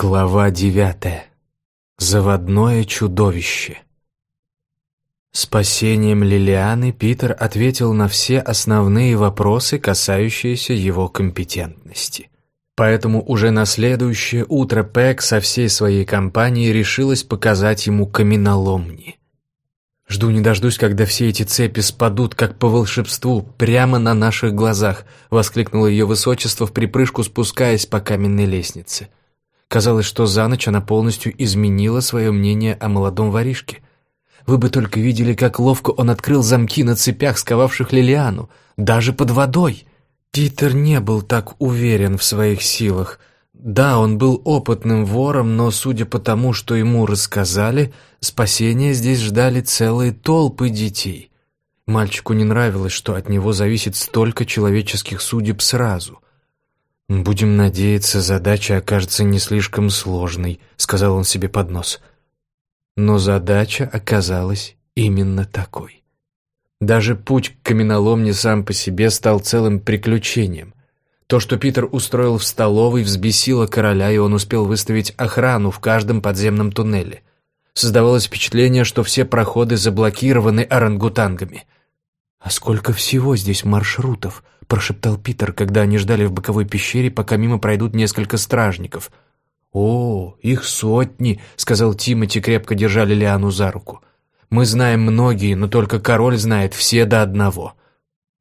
Глава девятая. Заводное чудовище. Спасением Лилианы Питер ответил на все основные вопросы, касающиеся его компетентности. Поэтому уже на следующее утро Пэк со всей своей компанией решилась показать ему каменоломни. «Жду не дождусь, когда все эти цепи спадут, как по волшебству, прямо на наших глазах», — воскликнуло ее высочество в припрыжку, спускаясь по каменной лестнице. Казалось, что за ночь она полностью изменила свое мнение о молодом воришке. Вы бы только видели, как ловко он открыл замки на цепях, сковавших Лилиану, даже под водой. Питер не был так уверен в своих силах. Да, он был опытным вором, но, судя по тому, что ему рассказали, спасения здесь ждали целые толпы детей. Мальчику не нравилось, что от него зависит столько человеческих судеб сразу — «Будем надеяться, задача окажется не слишком сложной», — сказал он себе под нос. Но задача оказалась именно такой. Даже путь к каменоломне сам по себе стал целым приключением. То, что Питер устроил в столовой, взбесило короля, и он успел выставить охрану в каждом подземном туннеле. Создавалось впечатление, что все проходы заблокированы орангутангами. А сколько всего здесь маршрутов —— прошептал Питер, когда они ждали в боковой пещере, пока мимо пройдут несколько стражников. «О, их сотни!» — сказал Тимати, крепко держа Лилиану за руку. «Мы знаем многие, но только король знает все до одного».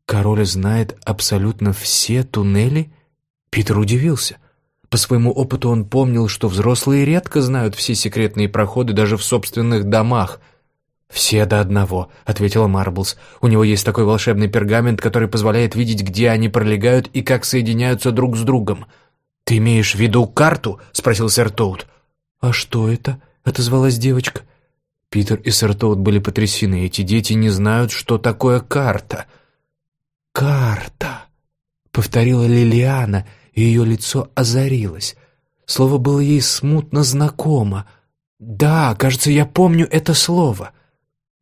«Король знает абсолютно все туннели?» Питер удивился. По своему опыту он помнил, что взрослые редко знают все секретные проходы даже в собственных домах — «Все до одного», — ответила Марблс. «У него есть такой волшебный пергамент, который позволяет видеть, где они пролегают и как соединяются друг с другом». «Ты имеешь в виду карту?» — спросил сэр Тоут. «А что это?» — отозвалась девочка. Питер и сэр Тоут были потрясены. Эти дети не знают, что такое карта. «Карта», — повторила Лилиана, и ее лицо озарилось. Слово было ей смутно знакомо. «Да, кажется, я помню это слово».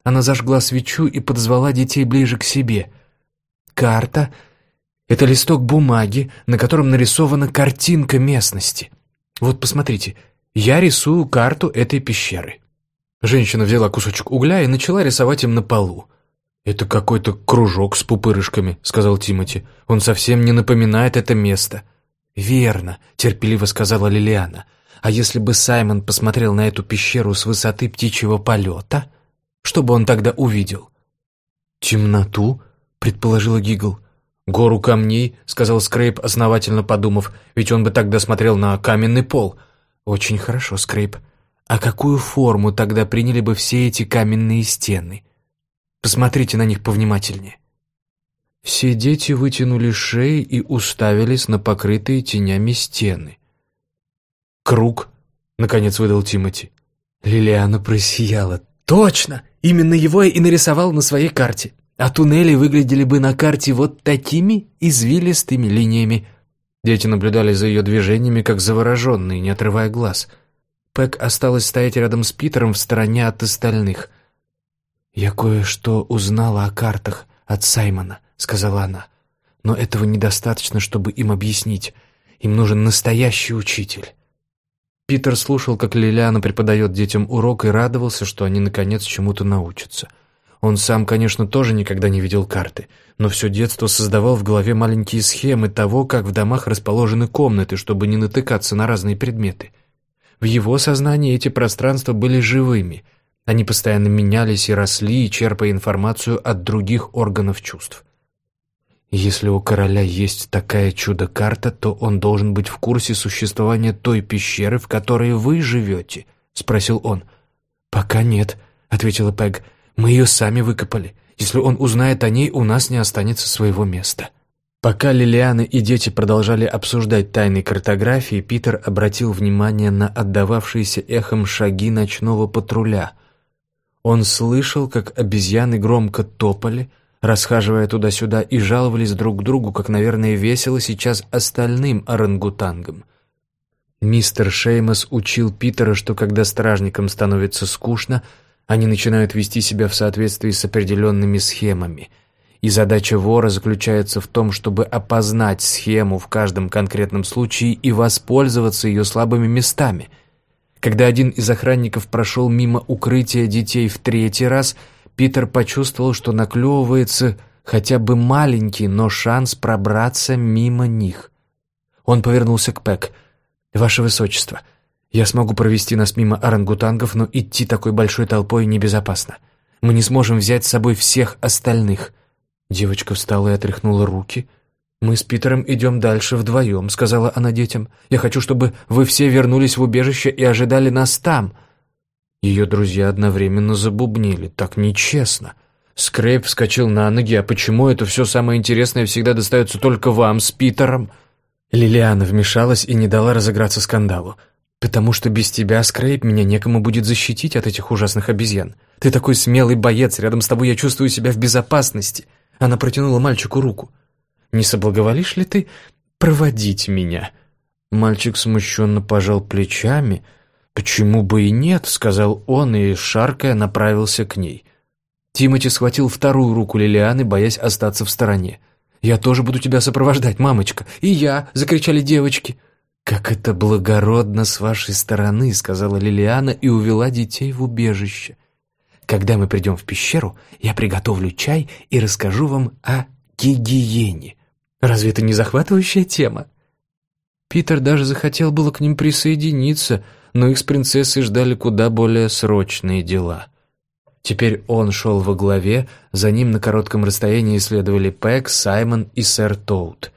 Она зажгла свечу и подзвала детей ближе к себе. Карта — это листок бумаги, на котором нарисована картинка местности. Вот посмотрите, я рисую карту этой пещеры. Женщина взяла кусочек угля и начала рисовать им на полу. «Это какой-то кружок с пупырышками», — сказал Тимати. «Он совсем не напоминает это место». «Верно», — терпеливо сказала Лилиана. «А если бы Саймон посмотрел на эту пещеру с высоты птичьего полета?» Что бы он тогда увидел? «Темноту?» — предположила Гигл. «Гору камней», — сказал Скрейп, основательно подумав, «ведь он бы тогда смотрел на каменный пол». «Очень хорошо, Скрейп. А какую форму тогда приняли бы все эти каменные стены? Посмотрите на них повнимательнее». Все дети вытянули шеи и уставились на покрытые тенями стены. «Круг», — наконец выдал Тимати. Лилиана просияла. «Точно! Именно его я и нарисовал на своей карте. А туннели выглядели бы на карте вот такими извилистыми линиями». Дети наблюдали за ее движениями, как завороженные, не отрывая глаз. Пэк осталась стоять рядом с Питером в стороне от остальных. «Я кое-что узнала о картах от Саймона», — сказала она. «Но этого недостаточно, чтобы им объяснить. Им нужен настоящий учитель». Питер слушал, как Лилиана преподает детям урок и радовался, что они наконец чему-то научатся. Он сам, конечно, тоже никогда не видел карты, но все детство создавал в голове маленькие схемы того, как в домах расположены комнаты, чтобы не натыкаться на разные предметы. В его сознании эти пространства были живыми. Они постоянно менялись и росли, черпая информацию от других органов чувств. Если у короля есть такая чудо-карта, то он должен быть в курсе существования той пещеры, в которой вы живете, — спросил он. «Пока нет», — ответила Пэг. «Мы ее сами выкопали. Если он узнает о ней, у нас не останется своего места». Пока Лилиана и дети продолжали обсуждать тайны картографии, Питер обратил внимание на отдававшиеся эхом шаги ночного патруля. Он слышал, как обезьяны громко топали, — расхаживая туда-сюда, и жаловались друг другу, как, наверное, весело сейчас остальным орангутангам. Мистер Шеймос учил Питера, что когда стражникам становится скучно, они начинают вести себя в соответствии с определенными схемами. и задача вора заключается в том, чтобы опознать схему в каждом конкретном случае и воспользоваться ее слабыми местами. Когда один из охранников прошел мимо укрытия детей в третий раз, Питер почувствовал, что наклевывается хотя бы маленький, но шанс пробраться мимо них. Он повернулся к Пэк. «Ваше Высочество, я смогу провести нас мимо орангутангов, но идти такой большой толпой небезопасно. Мы не сможем взять с собой всех остальных». Девочка встала и отряхнула руки. «Мы с Питером идем дальше вдвоем», — сказала она детям. «Я хочу, чтобы вы все вернулись в убежище и ожидали нас там». Ее друзья одновременно забубнили. «Так нечестно». Скрейп вскочил на ноги. «А почему это все самое интересное всегда достается только вам с Питером?» Лилиана вмешалась и не дала разыграться скандалу. «Потому что без тебя, Скрейп, меня некому будет защитить от этих ужасных обезьян. Ты такой смелый боец, рядом с тобой я чувствую себя в безопасности». Она протянула мальчику руку. «Не соблаговолишь ли ты проводить меня?» Мальчик смущенно пожал плечами. «Почему бы и нет?» — сказал он, и, шаркая, направился к ней. Тимати схватил вторую руку Лилианы, боясь остаться в стороне. «Я тоже буду тебя сопровождать, мамочка!» «И я!» — закричали девочки. «Как это благородно с вашей стороны!» — сказала Лилиана и увела детей в убежище. Когда мы придем в пещеру, я приготовлю чай и расскажу вам о гигиене. Разве это не захватывающая тема?» Питер даже захотел было к ним присоединиться, но их с принцессой ждали куда более срочные дела. Теперь он шел во главе, за ним на коротком расстоянии следовали Пэк, Саймон и сэр Тоут.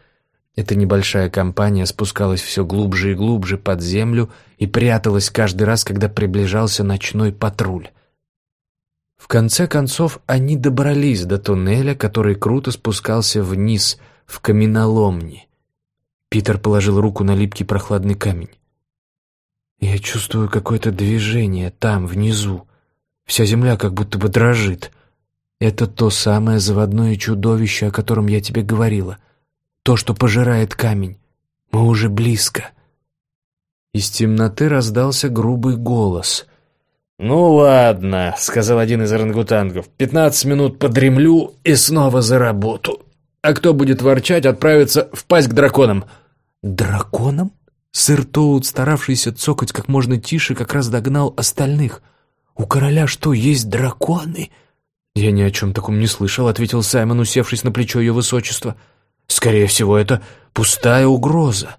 Эта небольшая компания спускалась все глубже и глубже под землю и пряталась каждый раз, когда приближался ночной патруль. В конце концов, они добрались до туннеля, который круто спускался вниз, в каменоломни. Питер положил руку на липкий прохладный камень. «Я чувствую какое-то движение там, внизу. Вся земля как будто бы дрожит. Это то самое заводное чудовище, о котором я тебе говорила. То, что пожирает камень. Мы уже близко». Из темноты раздался грубый голос — «Ну ладно», — сказал один из орангутангов, — «пятнадцать минут подремлю и снова за работу. А кто будет ворчать, отправится в к драконам». «Драконам?» Сэр Тоут, старавшийся цокать как можно тише, как раз догнал остальных. «У короля что, есть драконы?» «Я ни о чем таком не слышал», — ответил Саймон, усевшись на плечо ее высочества. «Скорее всего, это пустая угроза».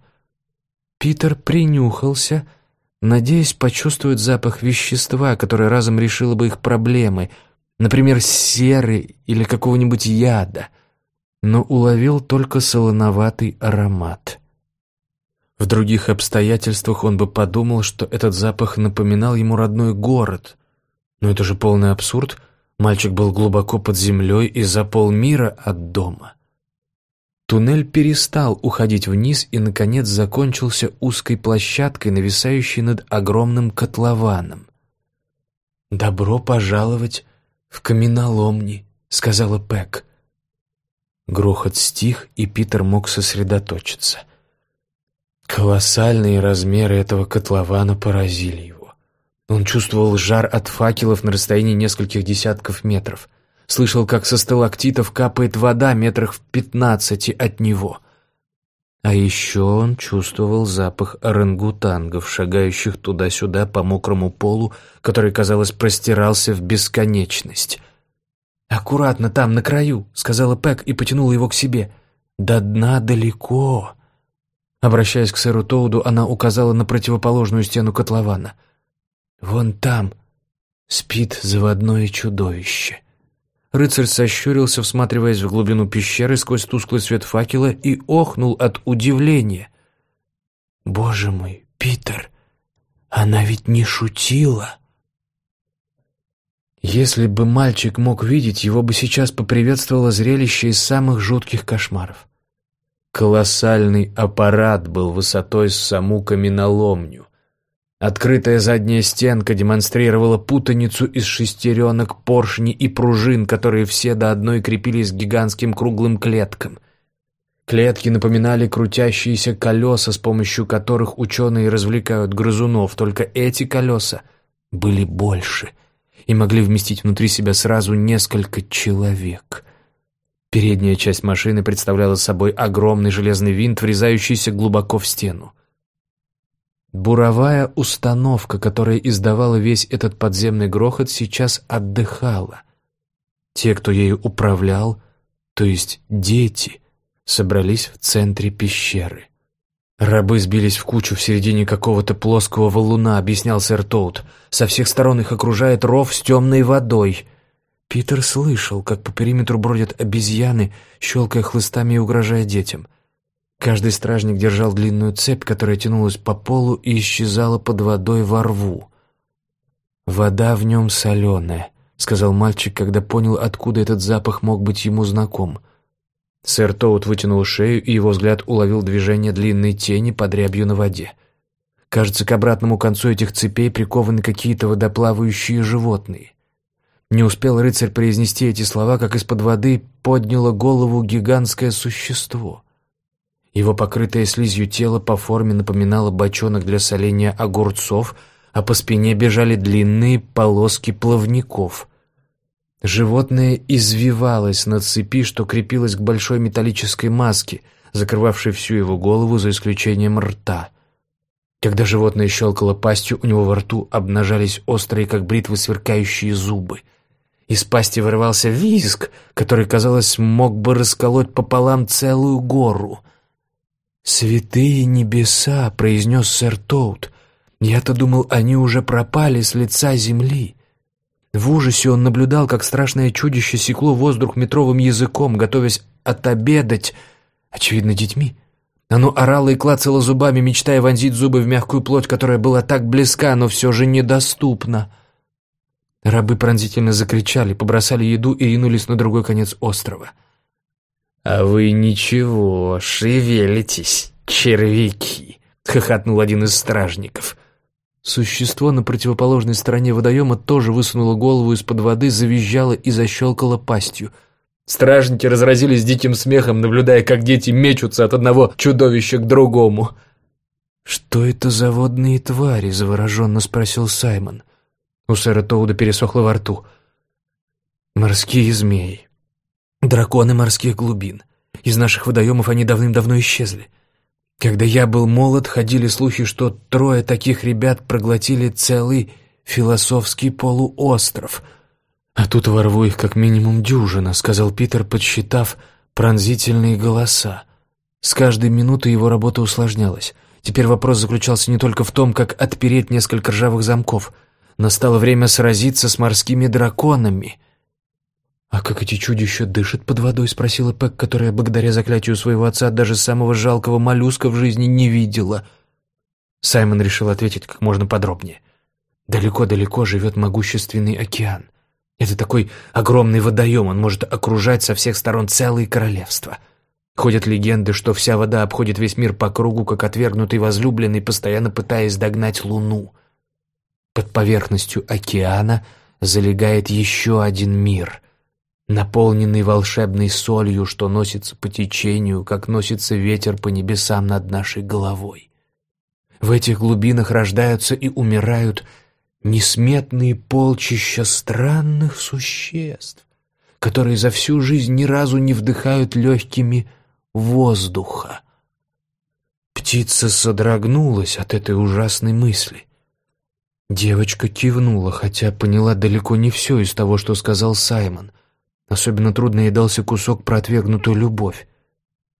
Питер принюхался — надеясь почувствовать запах вещества, которое разом решило бы их проблемы, например, серы или какого-нибудь яда, но уловил только солоноватый аромат. В других обстоятельствах он бы подумал, что этот запах напоминал ему родной город. Но это же полный абсурд. Мальчик был глубоко под землей и за полмира от дома. Туннель перестал уходить вниз и, наконец, закончился узкой площадкой, нависающей над огромным котлованом. «Добро пожаловать в каменоломни», — сказала Пэк. Грохот стих, и Питер мог сосредоточиться. Колоссальные размеры этого котлована поразили его. Он чувствовал жар от факелов на расстоянии нескольких десятков метров — слышал, как со сталактитов капает вода метрах в пятнадцати от него. А еще он чувствовал запах орангутангов, шагающих туда-сюда по мокрому полу, который, казалось, простирался в бесконечность. «Аккуратно там, на краю», — сказала Пэк и потянула его к себе. «До дна далеко». Обращаясь к сэру Тоуду, она указала на противоположную стену котлована. «Вон там спит заводное чудовище». Рыцарь сощурился, всматриваясь в глубину пещеры сквозь тусклый свет факела и охнул от удивления. «Боже мой, Питер, она ведь не шутила!» Если бы мальчик мог видеть, его бы сейчас поприветствовало зрелище из самых жутких кошмаров. Колоссальный аппарат был высотой с саму каменоломню. Открытая задняя стенка демонстрировала путаницу из шестеренок, поршней и пружин, которые все до одной крепились к гигантским круглым клеткам. Клетки напоминали крутящиеся колеса, с помощью которых ученые развлекают грызунов, только эти колеса были больше и могли вместить внутри себя сразу несколько человек. Передняя часть машины представляла собой огромный железный винт, врезающийся глубоко в стену. Буровая установка, которая издавала весь этот подземный грохот, сейчас отдыхала. Те, кто ею управлял, то есть дети, собрались в центре пещеры. «Рабы сбились в кучу в середине какого-то плоского валуна», — объяснял сэр Тоут. «Со всех сторон их окружает ров с темной водой». Питер слышал, как по периметру бродят обезьяны, щелкая хлыстами и угрожая детям. Каждый стражник держал длинную цепь, которая тянулась по полу и исчезала под водой во рву. «Вода в нем соленая», — сказал мальчик, когда понял, откуда этот запах мог быть ему знаком. Сэр Тоут вытянул шею, и его взгляд уловил движение длинной тени под рябью на воде. Кажется, к обратному концу этих цепей прикованы какие-то водоплавающие животные. Не успел рыцарь произнести эти слова, как из-под воды подняло голову гигантское существо. Его покрытое слизью тело по форме напоминало бочонок для соления огурцов, а по спине бежали длинные полоски плавников. Животное извивалось на цепи, что крепилось к большой металлической маске, закрывавшей всю его голову за исключением рта. Когда животное щелкало пастью, у него во рту обнажались острые, как бритвы, сверкающие зубы. Из пасти вырывался визг, который, казалось, мог бы расколоть пополам целую гору. «Святые небеса!» — произнес сэр Тоут. «Я-то думал, они уже пропали с лица земли». В ужасе он наблюдал, как страшное чудище секло воздух метровым языком, готовясь отобедать, очевидно, детьми. Оно орало и клацало зубами, мечтая вонзить зубы в мягкую плоть, которая была так близка, но все же недоступна. Рабы пронзительно закричали, побросали еду и ринулись на другой конец острова. «А вы ничего, шевелитесь, червяки!» — хохотнул один из стражников — Существо на противоположной стороне водоема тоже высунуло голову из-под воды, завизжало и защелкало пастью. Стражники разразились диким смехом, наблюдая, как дети мечутся от одного чудовища к другому. «Что это за водные твари?» — завороженно спросил Саймон. У сэра Тоуда пересохло во рту. «Морские змеи. Драконы морских глубин. Из наших водоемов они давным-давно исчезли. Когда я был молод, ходили слухи, что трое таких ребят проглотили целый философский полуостров. А тут во рву их как минимум дюжина, сказал Питер, подсчитав пронзительные голоса. С каждой минутой его работа усложнялась. Теперь вопрос заключался не только в том, как отпереть несколько ржавых замков. Настало время сразиться с морскими драконами — «А как эти чудища дышат под водой?» — спросила Пэк, которая, благодаря заклятию своего отца, даже самого жалкого моллюска в жизни не видела. Саймон решил ответить как можно подробнее. «Далеко-далеко живет могущественный океан. Это такой огромный водоем, он может окружать со всех сторон целые королевства. Ходят легенды, что вся вода обходит весь мир по кругу, как отвергнутый возлюбленный, постоянно пытаясь догнать луну. Под поверхностью океана залегает еще один мир — наполненный волшебной солью, что носится по течению, как носится ветер по небесам над нашей головой. В этих глубинах рождаются и умирают несметные полчища странных существ, которые за всю жизнь ни разу не вдыхают легкими воздуха. Птица содрогнулась от этой ужасной мысли. Девочка кивнула, хотя поняла далеко не все из того, что сказал Саймон. Особенно трудно ей дался кусок про отвергнутую любовь.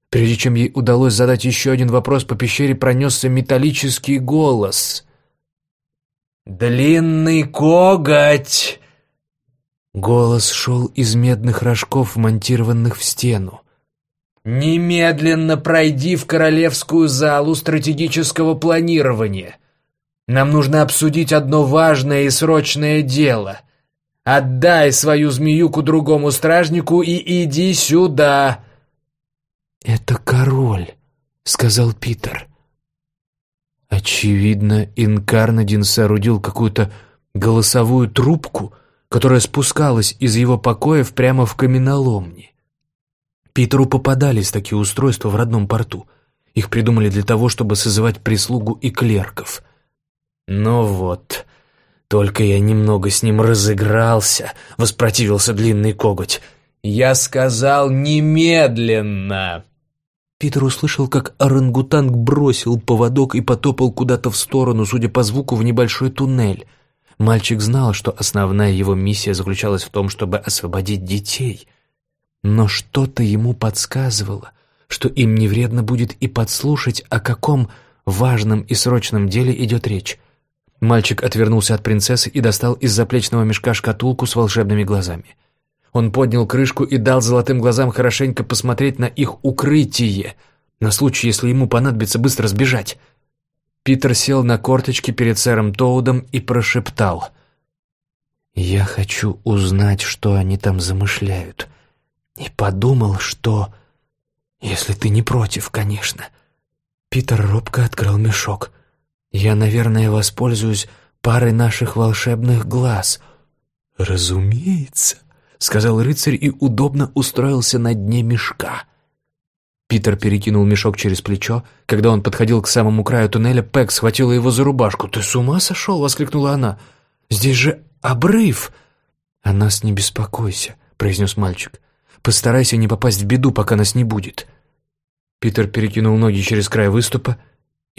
Прежде чем ей удалось задать еще один вопрос, по пещере пронесся металлический голос. «Длинный коготь!» Голос шел из медных рожков, вмонтированных в стену. «Немедленно пройди в королевскую залу стратегического планирования. Нам нужно обсудить одно важное и срочное дело. Отдай свою змеюку другому стражнику и иди сюда!» «Это король», — сказал Питер. Очевидно, Инкарнадин соорудил какую-то голосовую трубку, которая спускалась из его покоев прямо в каменоломни. Питеру попадались такие устройства в родном порту. Их придумали для того, чтобы созывать прислугу и клерков. «Ну вот», только я немного с ним разыгрался, воспротивился длинный коготь. Я сказал немедленно!» Питер услышал, как орангутанг бросил поводок и потопал куда-то в сторону, судя по звуку, в небольшой туннель. Мальчик знал, что основная его миссия заключалась в том, чтобы освободить детей. Но что-то ему подсказывало, что им не вредно будет и подслушать, о каком важном и срочном деле идет речь. Мальчик отвернулся от принцессы и достал из заплечного мешка шкатулку с волшебными глазами. Он поднял крышку и дал золотым глазам хорошенько посмотреть на их укрытие, на случай, если ему понадобится быстро сбежать. Питер сел на корточки перед сэром Тоудом и прошептал. «Я хочу узнать, что они там замышляют. И подумал, что... Если ты не против, конечно». Питер робко открыл мешок. «Я, наверное, воспользуюсь парой наших волшебных глаз». «Разумеется», — сказал рыцарь и удобно устроился на дне мешка. Питер перекинул мешок через плечо. Когда он подходил к самому краю туннеля, Пэк схватила его за рубашку. «Ты с ума сошел?» — воскликнула она. «Здесь же обрыв!» «О нас не беспокойся», — произнес мальчик. «Постарайся не попасть в беду, пока нас не будет». Питер перекинул ноги через край выступа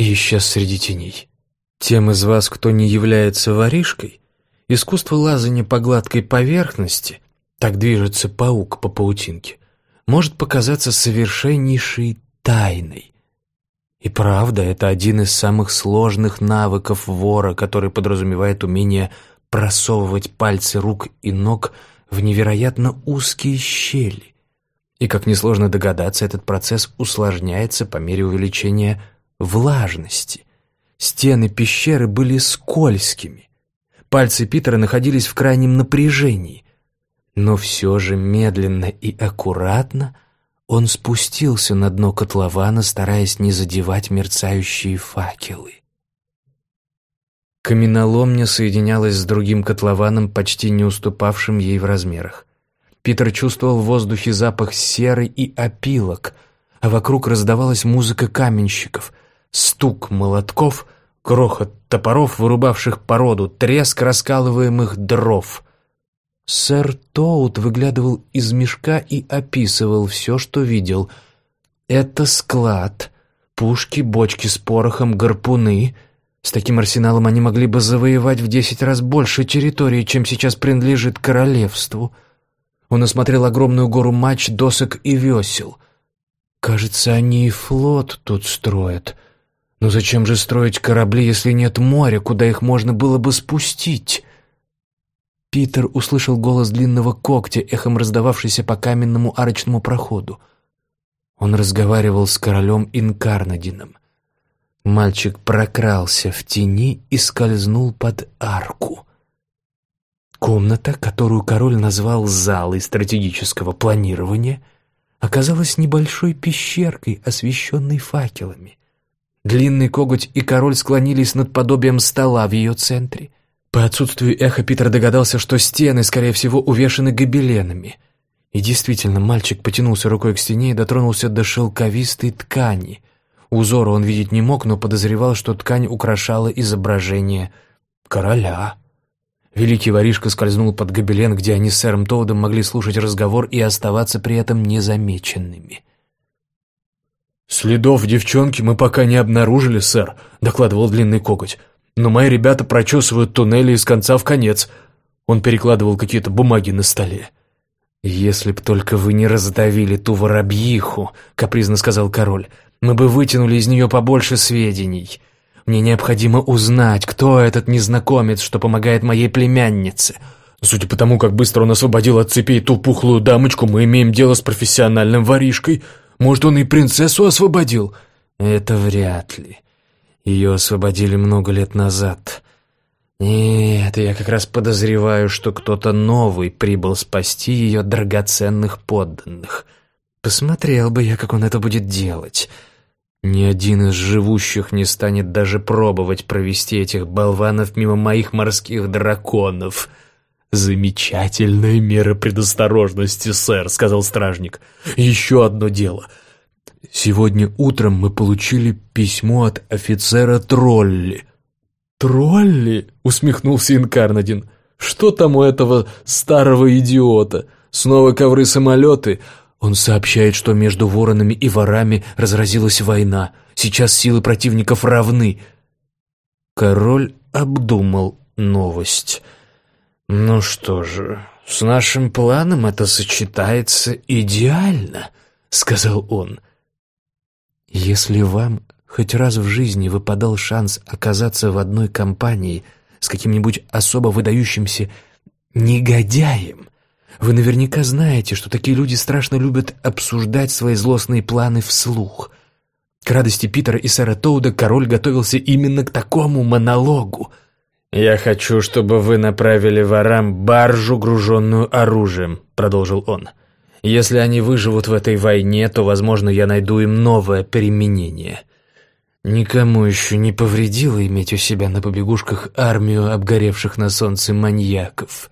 и исчез среди теней. Тем из вас, кто не является воришкой, искусство лазания по гладкой поверхности так движется паук по паутинке, может показаться совершеннейшей тайной. И правда, это один из самых сложных навыков вора, который подразумевает умение просовывать пальцы рук и ног в невероятно узкие щели. И, как несложно догадаться, этот процесс усложняется по мере увеличения влажности. Стены пещеры были скользкими. Пальцы Питера находились в крайнем напряжении. Но все же медленно и аккуратно он спустился на дно котлована, стараясь не задевать мерцающие факелы. Каменоломня соединялась с другим котлованом, почти не уступавшим ей в размерах. Питер чувствовал в воздухе запах серы и опилок, а вокруг раздавалась музыка каменщиков, стук молотков, грохот топоров, вырубавших породу, треск раскалываемых дров — Сэр Тоут выглядывал из мешка и описывал все, что видел. «Это склад. Пушки, бочки с порохом, гарпуны. С таким арсеналом они могли бы завоевать в десять раз больше территории, чем сейчас принадлежит королевству». Он осмотрел огромную гору мач, досок и весел. «Кажется, они и флот тут строят. Но зачем же строить корабли, если нет моря, куда их можно было бы спустить?» Питер услышал голос длинного когтя, эхом раздававшийся по каменному арочному проходу. Он разговаривал с королем Инкарнадином. Мальчик прокрался в тени и скользнул под арку. Комната, которую король назвал залой стратегического планирования, оказалась небольшой пещеркой, освещенной факелами. Длинный коготь и король склонились над подобием стола в ее центре — по отсутствию эха Питер догадался, что стены, скорее всего, увешаны гобеленами. И действительно, мальчик потянулся рукой к стене и дотронулся до шелковистой ткани. Узора он видеть не мог, но подозревал, что ткань украшала изображение короля. Великий воришка скользнул под гобелен, где они с сэром Тоудом могли слушать разговор и оставаться при этом незамеченными. «Следов девчонки мы пока не обнаружили, сэр», — докладывал длинный коготь но мои ребята прочесывают туннели из конца в конец». Он перекладывал какие-то бумаги на столе. «Если б только вы не раздавили ту воробьиху», — капризно сказал король, — «мы бы вытянули из нее побольше сведений. Мне необходимо узнать, кто этот незнакомец, что помогает моей племяннице. Судя по тому, как быстро он освободил от цепей ту пухлую дамочку, мы имеем дело с профессиональным воришкой. Может, он и принцессу освободил?» «Это вряд ли. Ее освободили много лет назад. Нет, я как раз подозреваю, что кто-то новый прибыл спасти ее драгоценных подданных. Посмотрел бы я, как он это будет делать. Ни один из живущих не станет даже пробовать провести этих болванов мимо моих морских драконов. «Замечательная мера предосторожности, сэр», — сказал стражник. «Еще одно дело — Сегодня утром мы получили письмо от офицера Тролли». «Тролли?» — усмехнулся Инкарнадин. «Что там у этого старого идиота? Снова ковры-самолеты. Он сообщает, что между воронами и ворами разразилась война. Сейчас силы противников равны. Король обдумал новость. «Ну что же, с нашим планом это сочетается идеально», — сказал он. «Если вам хоть раз в жизни выпадал шанс оказаться в одной компании с каким-нибудь особо выдающимся негодяем, вы наверняка знаете, что такие люди страшно любят обсуждать свои злостные планы вслух. К радости Питера и сэра Тоуда король готовился именно к такому монологу. «Я хочу, чтобы вы направили ворам баржу, груженную оружием», — продолжил он. «Если они выживут в этой войне, то, возможно, я найду им новое применение. Никому еще не повредило иметь у себя на побегушках армию обгоревших на солнце маньяков».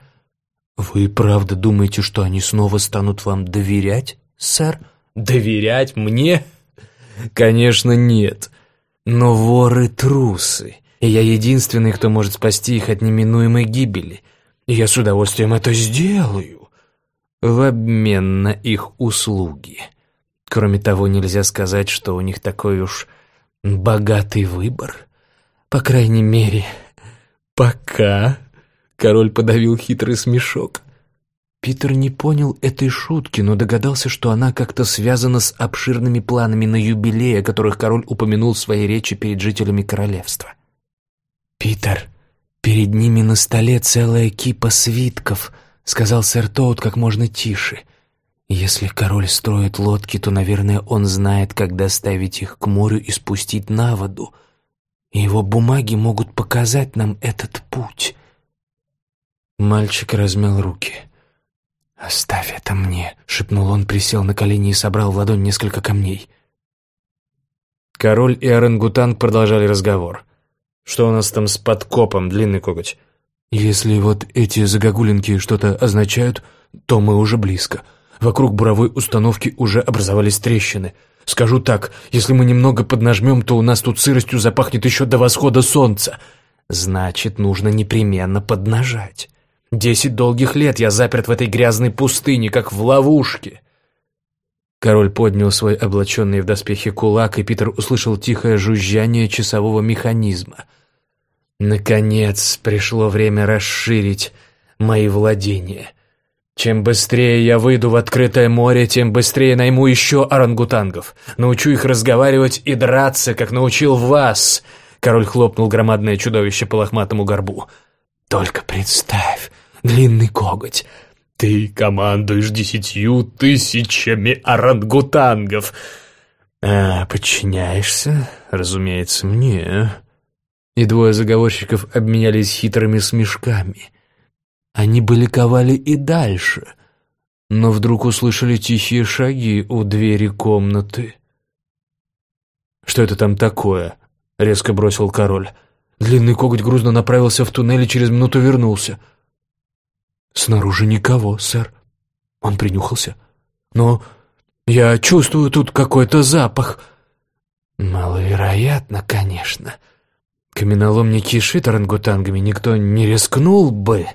«Вы правда думаете, что они снова станут вам доверять, сэр?» «Доверять мне?» «Конечно, нет. Но воры трусы, и я единственный, кто может спасти их от неминуемой гибели. И я с удовольствием это сделаю. В обмен на их услуги. Кроме того, нельзя сказать, что у них такой уж богатый выбор. По крайней мере, пока...» Король подавил хитрый смешок. Питер не понял этой шутки, но догадался, что она как-то связана с обширными планами на юбилей, о которых король упомянул в своей речи перед жителями королевства. «Питер, перед ними на столе целая кипа свитков», — сказал сэр Тоут как можно тише. «Если король строит лодки, то, наверное, он знает, как доставить их к морю и спустить на воду. И его бумаги могут показать нам этот путь». Мальчик размял руки. «Оставь это мне», — шепнул он, присел на колени и собрал в ладонь несколько камней. Король и орангутанг продолжали разговор. «Что у нас там с подкопом, длинный коготь?» «Если вот эти загогулинки что-то означают, то мы уже близко. Вокруг буровой установки уже образовались трещины. Скажу так, если мы немного поднажмем, то у нас тут сыростью запахнет еще до восхода солнца. Значит, нужно непременно поднажать». Десять долгих лет я заперт в этой грязной пустыне, как в ловушке. Король поднял свой облаченный в доспехи кулак, и Питер услышал тихое жужжание часового механизма. Наконец пришло время расширить мои владения. Чем быстрее я выйду в открытое море, тем быстрее найму еще орангутангов. Научу их разговаривать и драться, как научил вас. Король хлопнул громадное чудовище по лохматому горбу. Только представь, длинный коготь. Ты командуешь десятью тысячами орангутангов. А подчиняешься, разумеется, мне. И двое заговорщиков обменялись хитрыми смешками. Они бы ликовали и дальше, но вдруг услышали тихие шаги у двери комнаты. «Что это там такое?» — резко бросил король. Длинный коготь грузно направился в туннель и через минуту вернулся. «Снаружи никого, сэр». Он принюхался. «Но я чувствую тут какой-то запах». «Маловероятно, конечно. Каменолом не кишит орангутангами, никто не рискнул бы».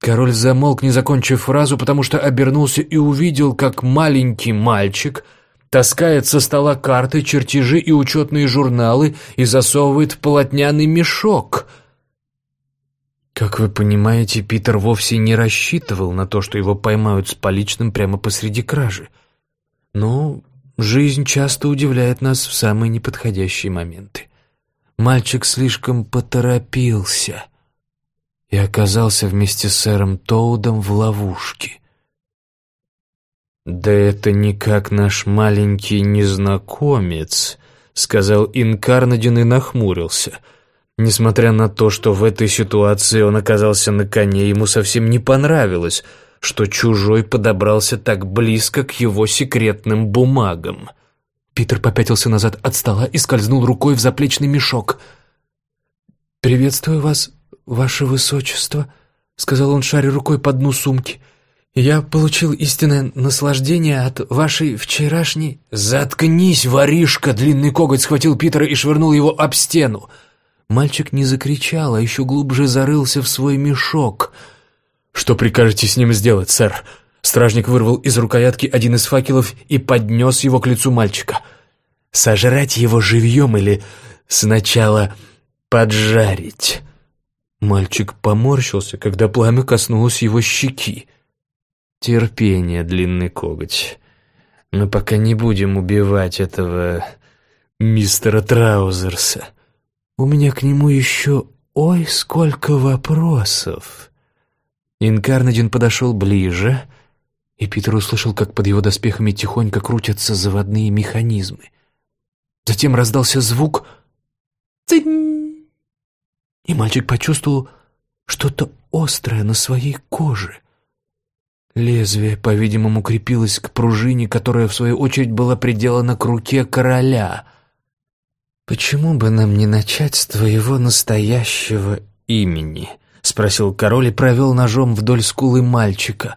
Король замолк, не закончив фразу, потому что обернулся и увидел, как маленький мальчик таскает со стола карты, чертежи и учетные журналы и засовывает в полотняный мешок — как вы понимаете, Питер вовсе не рассчитывал на то, что его поймают с поличным прямо посреди кражи. Но жизнь часто удивляет нас в самые неподходящие моменты. Мальчик слишком поторопился и оказался вместе с сэром Тоудом в ловушке. «Да это никак наш маленький незнакомец», — сказал Инкарнадин и нахмурился — Несмотря на то, что в этой ситуации он оказался на коне, ему совсем не понравилось, что чужой подобрался так близко к его секретным бумагам. Питер попятился назад от стола и скользнул рукой в заплечный мешок. «Приветствую вас, ваше высочество», — сказал он, шаря рукой по дну сумки. «Я получил истинное наслаждение от вашей вчерашней...» «Заткнись, воришка!» — длинный коготь схватил Питера и швырнул его об стену. Мальчик не закричал, а еще глубже зарылся в свой мешок. «Что прикажете с ним сделать, сэр? Стражник вырвал из рукоятки один из факелов и поднес его к лицу мальчика. «Сожрать его живьем или сначала поджарить?» Мальчик поморщился, когда пламя коснулось его щеки. «Терпение, длинный коготь. Мы пока не будем убивать этого мистера Траузерса. У меня к нему еще ой, сколько вопросов!» Инкарнадин подошел ближе, и Питер услышал, как под его доспехами тихонько крутятся заводные механизмы. Затем раздался звук «Цинь!» И мальчик почувствовал что-то острое на своей коже. Лезвие, по-видимому, крепилось к пружине, которая, в свою очередь, была приделана к руке короля. «Почему бы нам не начать с твоего настоящего имени?» — спросил король и провел ножом вдоль скулы мальчика.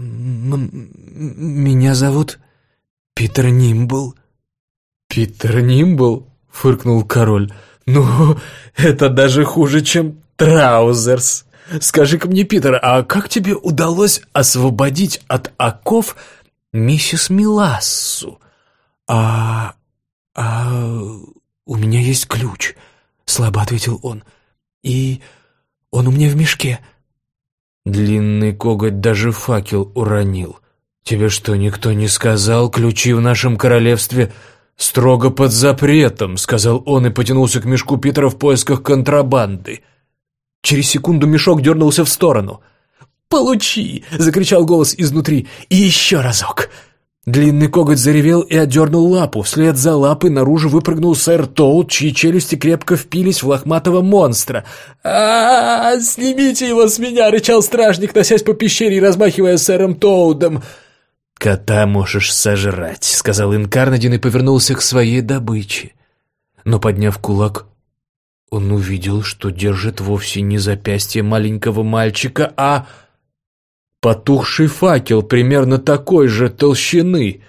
«Меня зовут Питер Нимбл». «Питер Нимбл?» — фыркнул король. «Ну, это даже хуже, чем Траузерс. Скажи-ка мне, Питер, а как тебе удалось освободить от оков миссис Милассу? А... а... у меня есть ключ», — слабо ответил он. «И он у меня в мешке». Длинный коготь даже факел уронил. «Тебе что, никто не сказал? Ключи в нашем королевстве строго под запретом», — сказал он и потянулся к мешку Питера в поисках контрабанды. Через секунду мешок дернулся в сторону. «Получи!» — закричал голос изнутри. «И еще разок!» Длинный коготь заревел и отдернул лапу. Вслед за лапой наружу выпрыгнул сэр Тоут, чьи челюсти крепко впились в лохматого монстра. а, -а, -а Снимите его с меня!» — рычал стражник, носясь по пещере и размахивая сэром Тоудом. «Кота можешь сожрать», — сказал Инкарнадин и повернулся к своей добыче. Но, подняв кулак, он увидел, что держит вовсе не запястье маленького мальчика, а потухший факел примерно такой же толщины.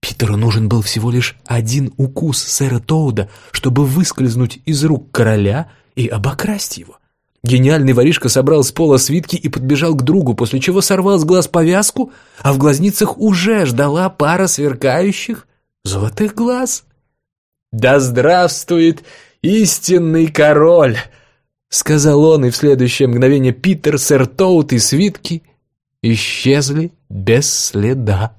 Питеру нужен был всего лишь один укус сэра Тоуда, чтобы выскользнуть из рук короля и обокрасть его. Гениальный воришка собрал с пола свитки и подбежал к другу, после чего сорвал с глаз повязку, а в глазницах уже ждала пара сверкающих золотых глаз. «Да здравствует истинный король!» — сказал он, и в следующее мгновение Питер, сэр Тоут и свитки исчезли без следа.